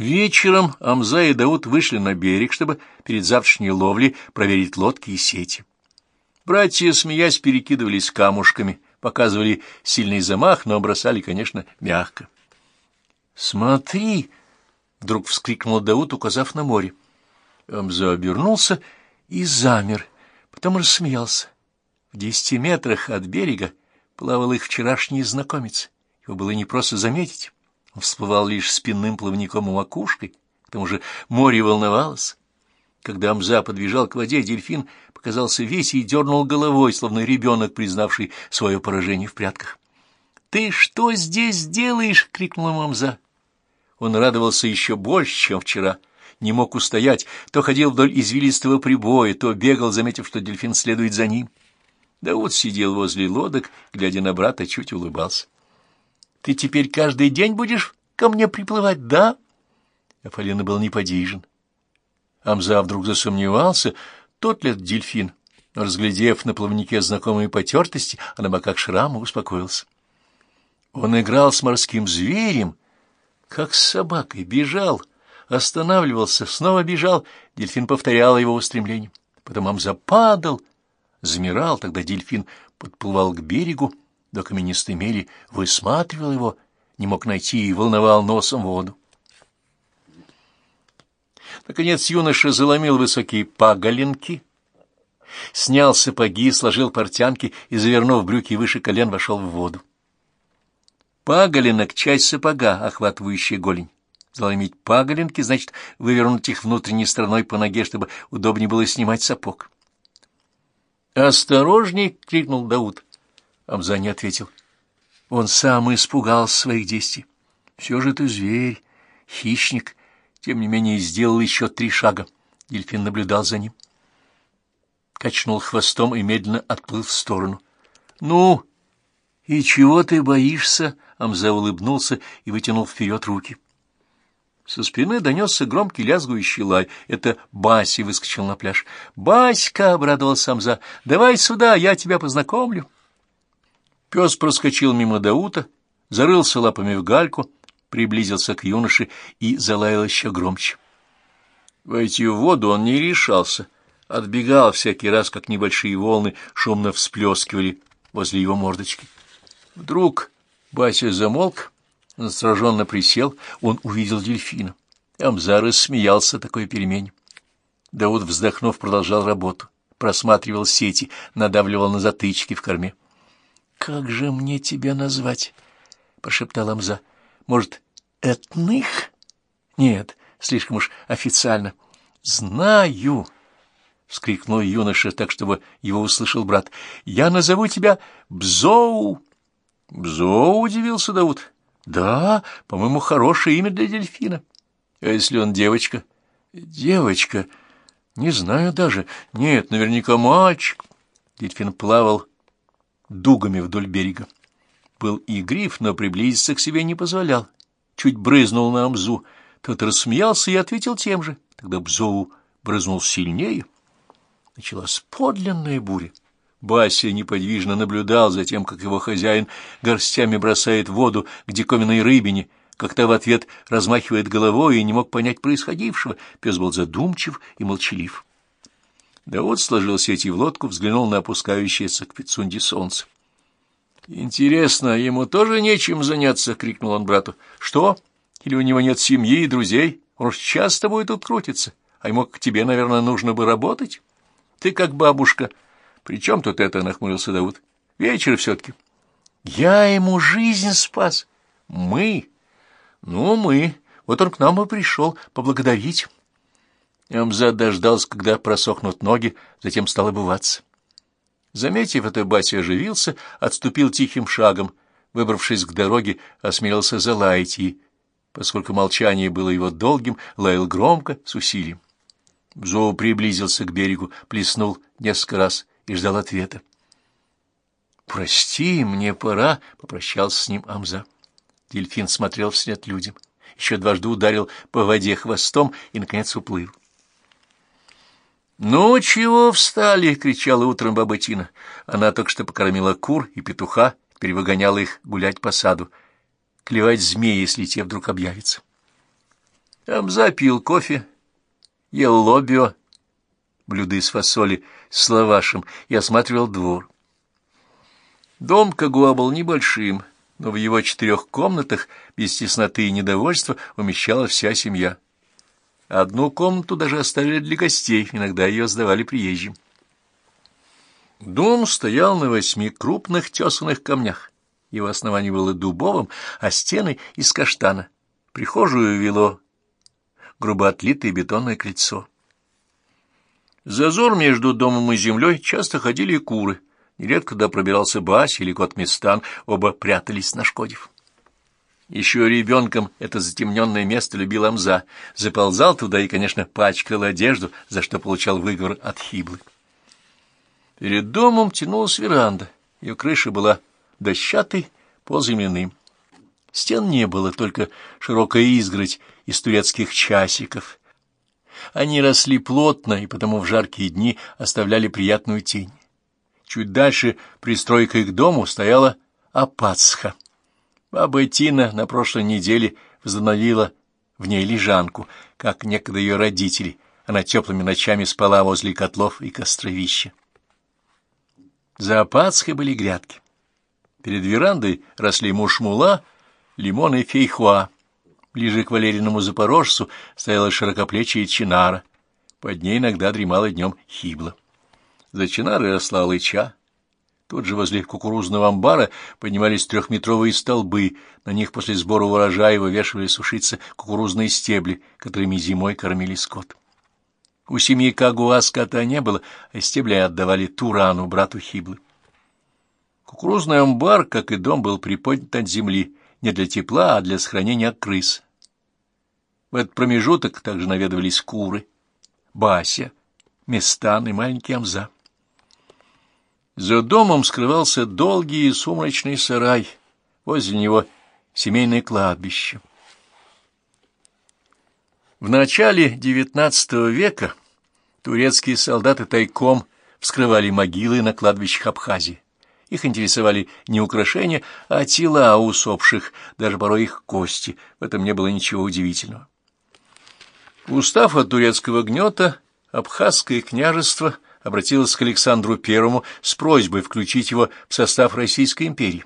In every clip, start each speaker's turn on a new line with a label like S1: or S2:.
S1: Вечером Амза и Дауд вышли на берег, чтобы перед завтрашней ловлей проверить лодки и сети. Братья, смеясь, перекидывались камушками, показывали сильный замах, но бросали, конечно, мягко. «Смотри!» — вдруг вскрикнул Дауд, указав на море. Амза обернулся и замер, потом рассмеялся. В десяти метрах от берега плавал их вчерашний знакомец. Его было непросто заметить. Всплывал лишь спинным плавником и макушкой, к тому же море волновалось. Когда Амза подбежал к воде, дельфин показался весь и дернул головой, словно ребенок, признавший свое поражение в прятках. — Ты что здесь делаешь? — крикнул ему Амза. Он радовался еще больше, чем вчера. Не мог устоять, то ходил вдоль извилистого прибоя, то бегал, заметив, что дельфин следует за ним. Да вот сидел возле лодок, глядя на брата, чуть улыбался. — Ты теперь каждый день будешь ко мне приплывать, да? Афалина был неподвижен. Амза вдруг засомневался, тот ли дельфин. Разглядев на плавнике знакомые потертости, а на боках шрама успокоился. Он играл с морским зверем, как с собакой, бежал, останавливался, снова бежал. Дельфин повторял его устремление. Потом Амза падал, замирал, тогда дельфин подплывал к берегу, до каменистой мели высматривал его, не мог найти и волновал носом воду. Наконец юноша заломил высокие паголенки, снял сапоги, сложил портянки и, завернув брюки выше колен, вошел в воду. Паголенок — часть сапога, охватывающая голень. Заломить паголенки значит вывернуть их внутренней стороной по ноге, чтобы удобнее было снимать сапог. «Осторожней!» — крикнул Дауд. Амза не ответил. Он сам испугался своих действий. Все же ты зверь, хищник. Тем не менее сделал еще три шага. Дельфин наблюдал за ним. Качнул хвостом и медленно отплыл в сторону. — Ну, и чего ты боишься? — Амза улыбнулся и вытянул вперед руки. Со спины донесся громкий лязгующий лай. Это Баси выскочил на пляж. «Баська!» — обрадовался Амза. «Давай сюда, я тебя познакомлю». Пес проскочил мимо Даута, зарылся лапами в гальку, приблизился к юноше и залаял еще громче. Войти в воду он не решался, отбегал всякий раз, как небольшие волны шумно всплескивали возле его мордочки. Вдруг Бася замолк, настороженно присел, он увидел дельфина. Амзар рассмеялся такой перемене. Дауд, вздохнув, продолжал работу, просматривал сети, надавливал на затычки в корме. «Как же мне тебя назвать?» — прошептал Амза. «Может, этных?» «Нет, слишком уж официально». «Знаю!» — вскрикнул юноша так, чтобы его услышал брат. «Я назову тебя Бзоу!» «Бзоу?» — удивился Дауд. «Да, по-моему, хорошее имя для дельфина. А если он девочка?» «Девочка? Не знаю даже. Нет, наверняка мальчик». Дельфин плавал дугами вдоль берега. Был и гриф, но приблизиться к себе не позволял. Чуть брызнул на Амзу. Тот рассмеялся и ответил тем же. Тогда Бзоу брызнул сильнее. Началась подлинная буря. Бася неподвижно наблюдал за тем, как его хозяин горстями бросает воду к диковинной рыбине, как та в ответ размахивает головой и не мог понять происходившего. Пес был задумчив и молчалив. Да вот сложил сети в лодку, взглянул на опускающееся к Пицунде солнце. «Интересно, ему тоже нечем заняться?» — крикнул он брату. «Что? Или у него нет семьи и друзей? Он уж часто будет тут крутиться, а ему к тебе, наверное, нужно бы работать? Ты как бабушка. При чем тут это?» — нахмурился Дауд. «Вечер все-таки». «Я ему жизнь спас. Мы? Ну, мы. Вот он к нам и пришел поблагодарить». Амзад дождался, когда просохнут ноги, затем стал обуваться. Заметив это, Бася оживился, отступил тихим шагом, выбравшись к дороге, осмелился залаять и, поскольку молчание было его долгим, лаял громко, с усилием. Бзоу приблизился к берегу, плеснул несколько раз и ждал ответа. «Прости, мне пора», — попрощался с ним Амза. Дельфин смотрел вслед людям, еще дважды ударил по воде хвостом и, наконец, уплыл. «Ну, чего встали?» — кричала утром баба Тина. Она только что покормила кур и петуха, теперь выгоняла их гулять по саду, клевать змеи, если те вдруг объявятся. Амза пил кофе, ел лобио, блюда из фасоли с лавашем и осматривал двор. Дом Кагуа был небольшим, но в его четырех комнатах без тесноты и недовольства умещала вся семья. Одну комнату даже оставили для гостей, иногда ее сдавали приезжим. Дом стоял на восьми крупных тесаных камнях. Его основание было дубовым, а стены — из каштана. Прихожую вело грубо отлитое бетонное крыльцо. Зазор между домом и землей часто ходили куры — Нередко когда пробирался Бась или кот Местан, оба прятались, нашкодив. Еще ребенком это затемненное место любил Амза, заползал туда и, конечно, пачкал одежду, за что получал выговор от Хиблы. Перед домом тянулась веранда, ее крыша была дощатой, полземляным. Стен не было, только широкая изгородь из турецких часиков. Они росли плотно и потому в жаркие дни оставляли приятную тень. Чуть дальше пристройкой к дому стояла Апацха. Баба Тина на прошлой неделе возобновила в ней лежанку, как некогда ее родители. Она теплыми ночами спала возле котлов и костровища. За Апацхой были грядки. Перед верандой росли мушмула, лимон и фейхуа. Ближе к валериному запорожцу стояла широкоплечья чинара. Под ней иногда дремала днем хибла. За чинарой росла лыча. Тут же возле кукурузного амбара поднимались трехметровые столбы, на них после сбора урожая вывешивали сушиться кукурузные стебли, которыми зимой кормили скот. У семьи Кагуа скота не было, а стебли отдавали Турану, брату Хиблы. Кукурузный амбар, как и дом, был приподнят от земли, не для тепла, а для сохранения крыс. В этот промежуток также наведывались куры, Бася, Местан и маленький Амза. За домом скрывался долгий и сумрачный сарай, возле него семейное кладбище. В начале XIX века турецкие солдаты тайком вскрывали могилы на кладбищах Абхазии. Их интересовали не украшения, а тела усопших, даже порой их кости. В этом не было ничего удивительного. Устав от турецкого гнета, Абхазское княжество – обратилась к Александру Первому с просьбой включить его в состав Российской империи.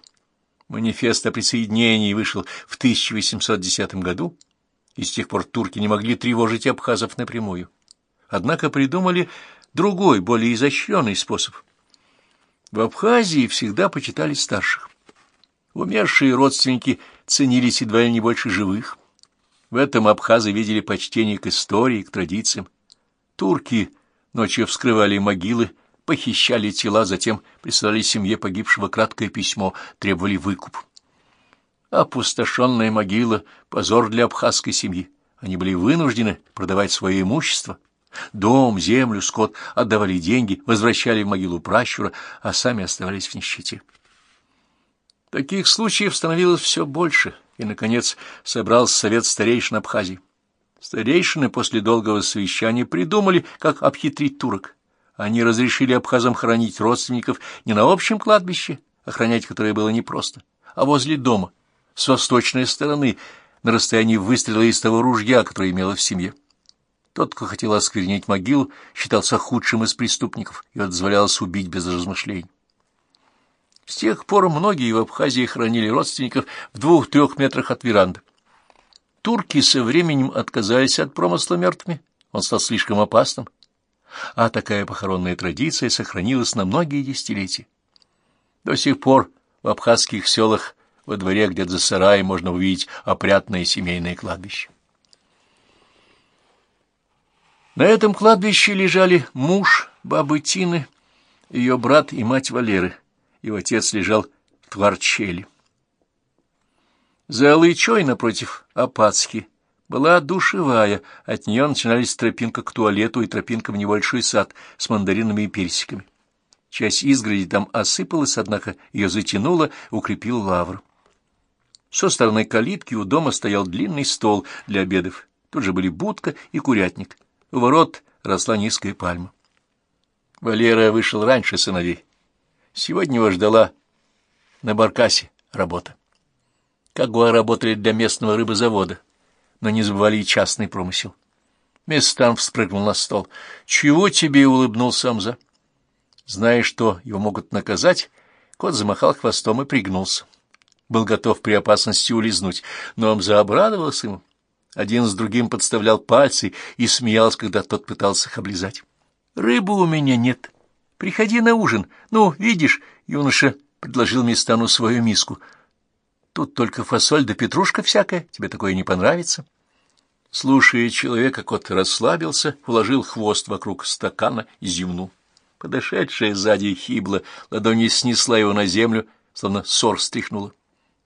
S1: Манифест о присоединении вышел в 1810 году, и с тех пор турки не могли тревожить абхазов напрямую. Однако придумали другой, более изощренный способ. В Абхазии всегда почитали старших. Умершие родственники ценились едва ли не больше живых. В этом абхазы видели почтение к истории, к традициям. Турки – Ночью вскрывали могилы, похищали тела, затем присылали семье погибшего краткое письмо, требовали выкуп. Опустошенная могила — позор для абхазской семьи. Они были вынуждены продавать свое имущество. Дом, землю, скот отдавали деньги, возвращали в могилу пращура, а сами оставались в нищете. Таких случаев становилось все больше, и, наконец, собрался совет старейшин Абхазии. Старейшины после долгого совещания придумали, как обхитрить турок. Они разрешили абхазам хоронить родственников не на общем кладбище, охранять которое было непросто, а возле дома, с восточной стороны, на расстоянии выстрела из того ружья, которое имело в семье. Тот, кто хотел осквернить могилу, считался худшим из преступников и дозволялось убить без размышлений. С тех пор многие в Абхазии хоронили родственников в двух-трех метрах от веранды. Турки со временем отказались от промысла мертвыми, он стал слишком опасным, а такая похоронная традиция сохранилась на многие десятилетия. До сих пор в абхазских селах во дворе где-то за сараем можно увидеть опрятное семейное кладбище. На этом кладбище лежали муж бабы Тины, ее брат и мать Валеры. Его отец лежал в Тварчеле. За Алычой напротив Апацки была душевая, от нее начинались тропинка к туалету и тропинка в небольшой сад с мандаринами и персиками. Часть изгороди там осыпалась, однако ее затянуло, укрепил лавр. Со стороны калитки у дома стоял длинный стол для обедов. Тут же были будка и курятник. У ворот росла низкая пальма. Валера вышел раньше сыновей. Сегодня его ждала на баркасе работа. Кагуа работали для местного рыбозавода. но не забывали и частный промысел. Местан вспрыгнул на стол. «Чего тебе?» — улыбнулся Амза. Зная, что его могут наказать, кот замахал хвостом и пригнулся. Был готов при опасности улизнуть, но Амза обрадовался ему. Один с другим подставлял пальцы и смеялся, когда тот пытался их облизать. «Рыбы у меня нет. Приходи на ужин. Ну, видишь, юноша предложил Мистану свою миску. Тут только фасоль да петрушка всякая. Тебе такое не понравится?» Слушая человека, кот расслабился, уложил хвост вокруг стакана и зевнул. Подошедшая сзади хибла ладонью снесла его на землю, словно сор стряхнула.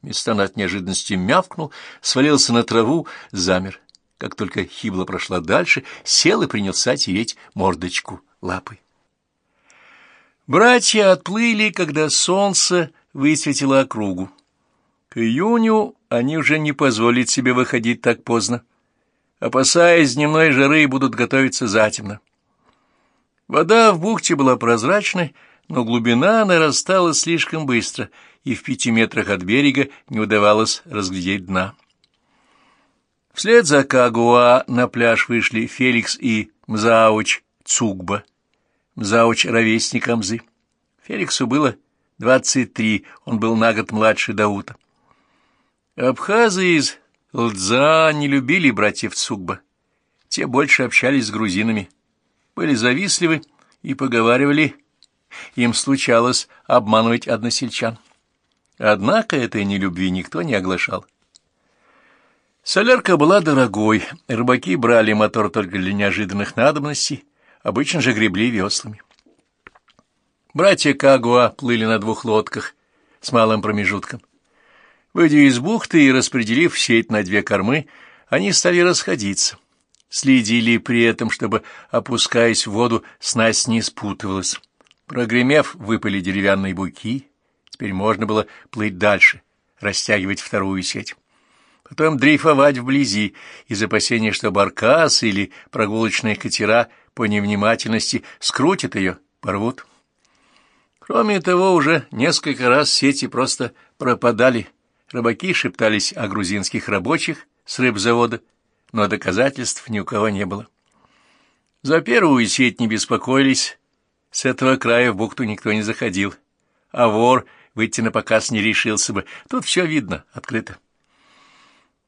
S1: Местан от неожиданности мявкнул, свалился на траву, замер. Как только хибла прошла дальше, сел и принялся тереть мордочку лапой. Братья отплыли, когда солнце высветило округу. К июню они уже не позволят себе выходить так поздно опасаясь дневной жары, будут готовиться затемно. Вода в бухте была прозрачной, но глубина нарастала слишком быстро, и в пяти метрах от берега не удавалось разглядеть дна. Вслед за Кагуа на пляж вышли Феликс и Мзауч Цугба. Мзауч — ровесник Амзы. Феликсу было двадцать три, он был на год младше Даута. Абхазы из Лдза не любили братьев Цугба. Те больше общались с грузинами, были завистливы и поговаривали, им случалось обманывать односельчан. Однако этой нелюбви никто не оглашал. Солярка была дорогой, рыбаки брали мотор только для неожиданных надобностей, обычно же гребли веслами. Братья Кагуа плыли на двух лодках с малым промежутком. Выйдя из бухты и распределив сеть на две кормы, они стали расходиться. Следили при этом, чтобы, опускаясь в воду, снасть не спутывалась. Прогремев, выпали деревянные буйки. Теперь можно было плыть дальше, растягивать вторую сеть. Потом дрейфовать вблизи, из опасения, что баркас или прогулочные катера по невнимательности скрутят ее, порвут. Кроме того, уже несколько раз сети просто пропадали, Рыбаки шептались о грузинских рабочих с рыбзавода, но доказательств ни у кого не было. За первую сеть не беспокоились, с этого края в бухту никто не заходил, а вор выйти на показ не решился бы, тут все видно, открыто.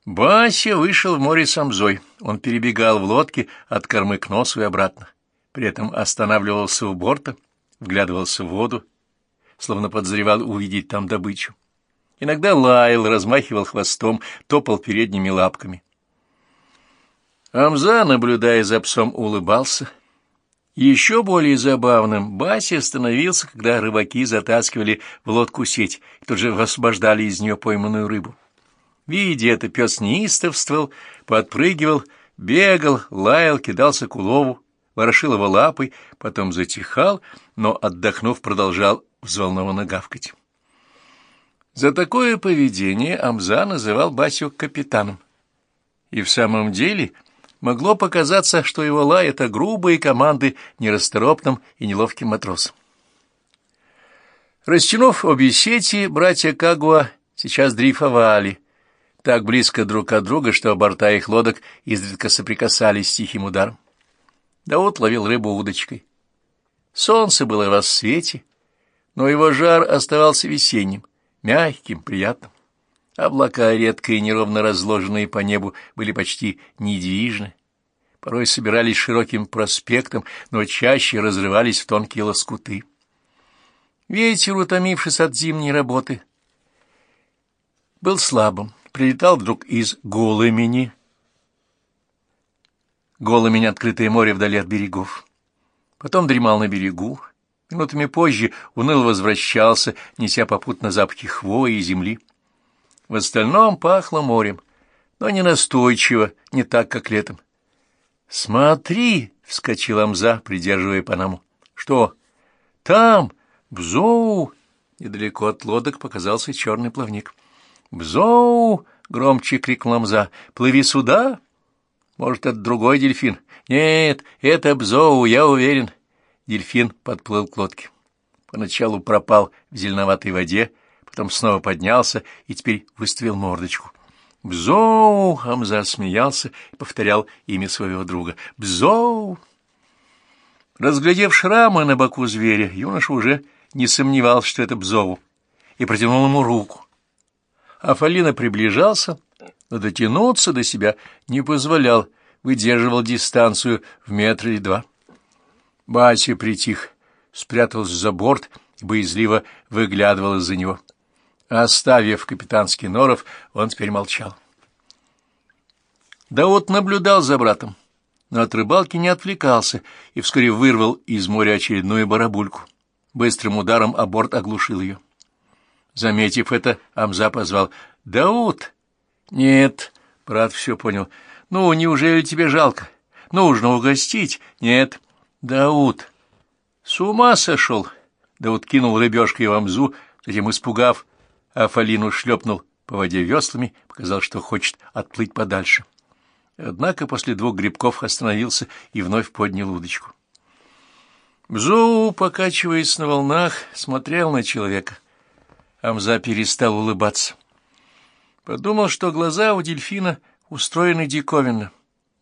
S1: Бася вышел в море самзой, он перебегал в лодке от кормы к носу и обратно, при этом останавливался у борта, вглядывался в воду, словно подозревал увидеть там добычу. Иногда лаял, размахивал хвостом, топал передними лапками. Амза, наблюдая за псом, улыбался. Еще более забавным Баси становился, когда рыбаки затаскивали в лодку сеть и тут же освобождали из нее пойманную рыбу. Видя это, пес неистовствовал, подпрыгивал, бегал, лаял, кидался к улову, ворошил его лапой, потом затихал, но, отдохнув, продолжал взволнованно гавкать. За такое поведение Амза называл Басю капитаном. И в самом деле могло показаться, что его лай — это грубые команды нерасторопным и неловким матросам. Растянув обе сети, братья Кагуа сейчас дрейфовали, так близко друг от друга, что борта их лодок изредка соприкасались с тихим ударом. Даут ловил рыбу удочкой. Солнце было в рассвете, но его жар оставался весенним мягким, приятным. Облака, редко и неровно разложенные по небу, были почти недвижны. Порой собирались широким проспектом, но чаще разрывались в тонкие лоскуты. Ветер, утомившись от зимней работы, был слабым. Прилетал вдруг из Голымени. Голымень — открытое море вдали от берегов. Потом дремал на берегу, Минутами позже уныло возвращался, неся попутно запахи хвои и земли. В остальном пахло морем, но не настойчиво, не так, как летом. «Смотри!» — вскочил Амза, придерживая Панаму. «Что? Там, Бзоу!» Недалеко от лодок показался черный плавник. «Бзоу!» — громче крикнул Амза. «Плыви сюда!» «Может, это другой дельфин?» «Нет, это Бзоу, я уверен». Дельфин подплыл к лодке. Поначалу пропал в зеленоватой воде, потом снова поднялся и теперь выставил мордочку. «Бзоу!» — Амза смеялся и повторял имя своего друга. «Бзоу!» Разглядев шрамы на боку зверя, юноша уже не сомневался, что это Бзову, и протянул ему руку. Афалина приближался, но дотянуться до себя не позволял, выдерживал дистанцию в метр или два. Бася притих, спрятался за борт и боязливо выглядывал из-за него. Оставив капитанский норов, он теперь молчал. Даот наблюдал за братом, но от рыбалки не отвлекался и вскоре вырвал из моря очередную барабульку. Быстрым ударом о борт оглушил ее. Заметив это, Амза позвал «Дауд!» «Нет», — брат все понял. «Ну, неужели тебе жалко? Нужно угостить?» «Нет». «Дауд!» «С ума сошел!» Дауд кинул рыбешкой в Амзу, затем, испугав, Афалину шлепнул по воде веслами, показал, что хочет отплыть подальше. Однако после двух грибков остановился и вновь поднял удочку. Бзоу, покачиваясь на волнах, смотрел на человека. Амза перестал улыбаться. Подумал, что глаза у дельфина устроены диковинно,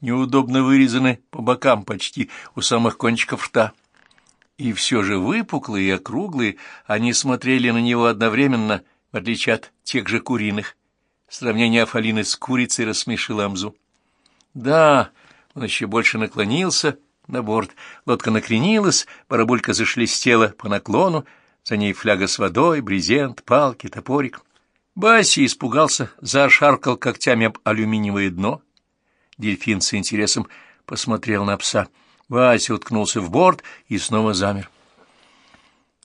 S1: неудобно вырезаны по бокам почти у самых кончиков рта. И все же выпуклые и округлые, они смотрели на него одновременно, в отличие от тех же куриных. Сравнение Афалины с курицей рассмешило Амзу. Да, он еще больше наклонился на борт. Лодка накренилась, барабулька зашелестела по наклону, за ней фляга с водой, брезент, палки, топорик. Баси испугался, зашаркал когтями об алюминиевое дно. Дельфин с интересом посмотрел на пса. Вася уткнулся в борт и снова замер.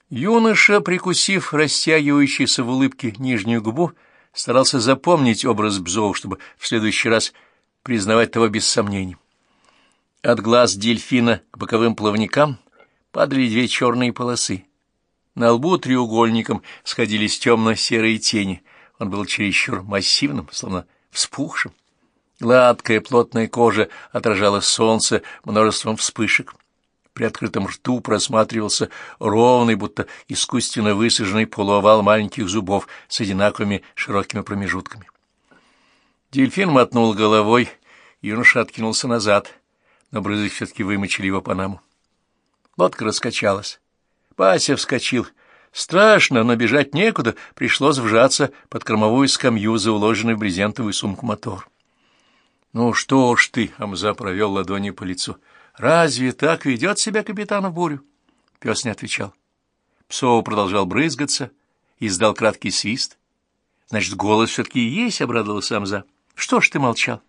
S1: Юноша, прикусив растягивающийся в улыбке нижнюю губу, старался запомнить образ Бзов, чтобы в следующий раз признавать того без сомнений. От глаз дельфина к боковым плавникам падали две черные полосы. На лбу треугольником сходились темно-серые тени — он был чересчур массивным, словно вспухшим. Гладкая плотная кожа отражала солнце множеством вспышек. При открытом рту просматривался ровный, будто искусственно высаженный полуовал маленьких зубов с одинаковыми широкими промежутками. Дельфин мотнул головой, юноша откинулся назад, но брызги все-таки вымочили его панаму. Лодка раскачалась. Пася вскочил — Страшно, но бежать некуда, пришлось вжаться под кормовую скамью за уложенный в брезентовую сумку мотор. «Ну что ж ты», — Амза провел ладони по лицу, — «разве так ведет себя капитан в бурю?» Пес не отвечал. Псов продолжал брызгаться, издал краткий свист. «Значит, голос все-таки есть», — обрадовался Амза. «Что ж ты молчал?»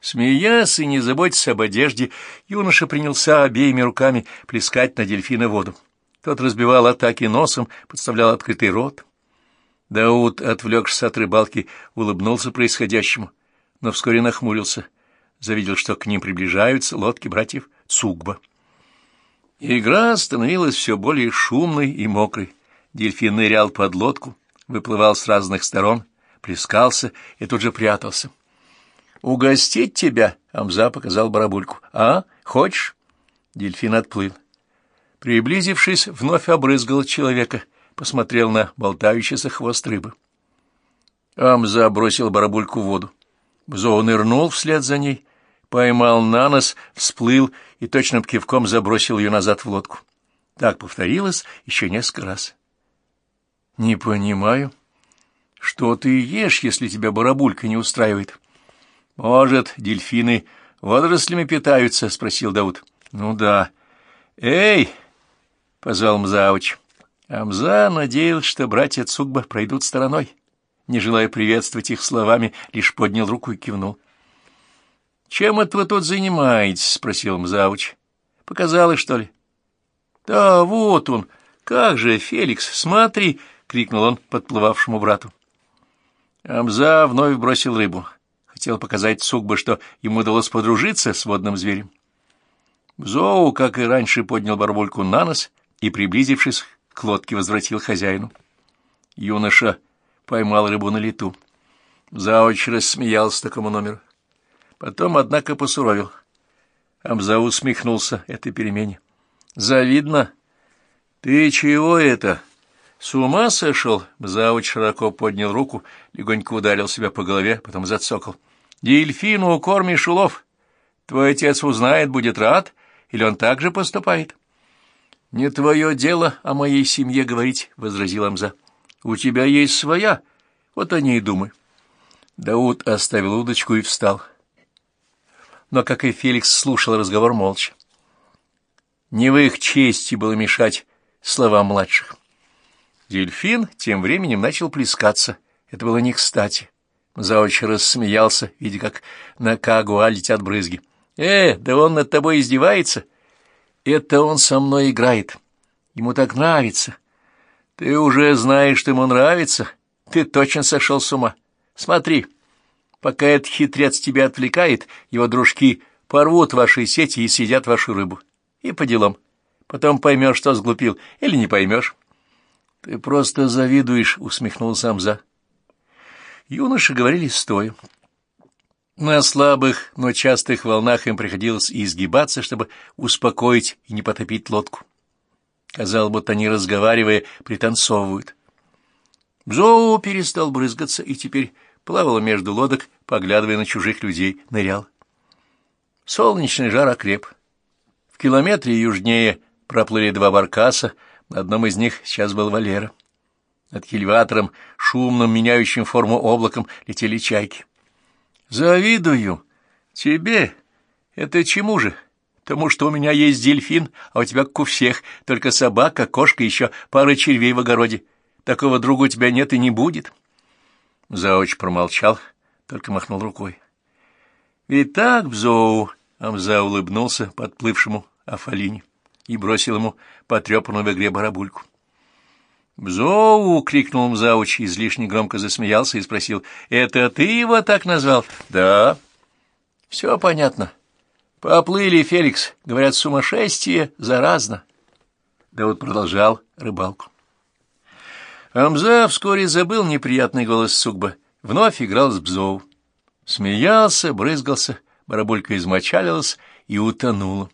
S1: Смеясь и не заботясь об одежде, юноша принялся обеими руками плескать на дельфина воду. Тот разбивал атаки носом, подставлял открытый рот. Дауд, отвлекшись от рыбалки, улыбнулся происходящему, но вскоре нахмурился, завидел, что к ним приближаются лодки братьев Цугба. Игра становилась все более шумной и мокрой. Дельфин нырял под лодку, выплывал с разных сторон, плескался и тут же прятался. «Угостить тебя?» — Амза показал барабульку. «А, хочешь?» Дельфин отплыл. Приблизившись, вновь обрызгал человека, посмотрел на болтающийся хвост рыбы. Амза бросил барабульку в воду. Бзоу нырнул вслед за ней, поймал на нос, всплыл и точным кивком забросил ее назад в лодку. Так повторилось еще несколько раз. — Не понимаю. Что ты ешь, если тебя барабулька не устраивает? — Может, дельфины водорослями питаются? — спросил Дауд. — Ну да. — Эй! позвал Мзауч. Амза надеялся, что братья Цугба пройдут стороной. Не желая приветствовать их словами, лишь поднял руку и кивнул. — Чем это вы тут занимаетесь? — спросил Мзауч. — Показалось, что ли? — Да, вот он. Как же, Феликс, смотри! — крикнул он подплывавшему брату. Амза вновь бросил рыбу. Хотел показать Цугба, что ему удалось подружиться с водным зверем. Зоу, как и раньше, поднял барбульку на нос — и, приблизившись к лодке, возвратил хозяину. Юноша поймал рыбу на лету. Заоч рассмеялся такому номеру. Потом, однако, посуровил. Амза усмехнулся этой перемене. — Завидно. — Ты чего это? С ума сошел? Завуч широко поднял руку, легонько ударил себя по голове, потом зацокал. Дельфину кормишь улов. Твой отец узнает, будет рад, или он так же поступает? Не твое дело о моей семье говорить, — возразил Амза. У тебя есть своя, вот о ней думай. Дауд оставил удочку и встал. Но, как и Феликс, слушал разговор молча. Не в их чести было мешать словам младших. Дельфин тем временем начал плескаться. Это было не кстати. Завуч рассмеялся, видя, как на Кагуа летят брызги. «Э, да он над тобой издевается!» «Это он со мной играет. Ему так нравится. Ты уже знаешь, что ему нравится. Ты точно сошел с ума. Смотри, пока этот хитрец тебя отвлекает, его дружки порвут ваши сети и съедят вашу рыбу. И по делам. Потом поймешь, что сглупил, или не поймешь». «Ты просто завидуешь», — усмехнулся Амза. Юноши говорили стоя. На слабых, но частых волнах им приходилось изгибаться, чтобы успокоить и не потопить лодку. Казалось, будто они, разговаривая, пританцовывают. Бзоу перестал брызгаться и теперь плавал между лодок, поглядывая на чужих людей, нырял. Солнечный жар окреп. В километре южнее проплыли два баркаса, на одном из них сейчас был Валера. Над кильватором, шумным, меняющим форму облаком, летели чайки. «Завидую. Тебе? Это чему же? Тому, что у меня есть дельфин, а у тебя, как у всех, только собака, кошка, еще пара червей в огороде. Такого друга у тебя нет и не будет». Заоч промолчал, только махнул рукой. «Ведь так, Бзоу!» — Амза улыбнулся подплывшему Афалине и бросил ему потрепанную в игре барабульку. «Бзоу!» — крикнул Мзауч, излишне громко засмеялся и спросил. «Это ты его так назвал?» «Да». «Все понятно. Поплыли, Феликс. Говорят, сумасшествие заразно». Да вот продолжал рыбалку. Амза вскоре забыл неприятный голос Сугба. Вновь играл с Бзоу. Смеялся, брызгался, барабулька измочалилась и утонула.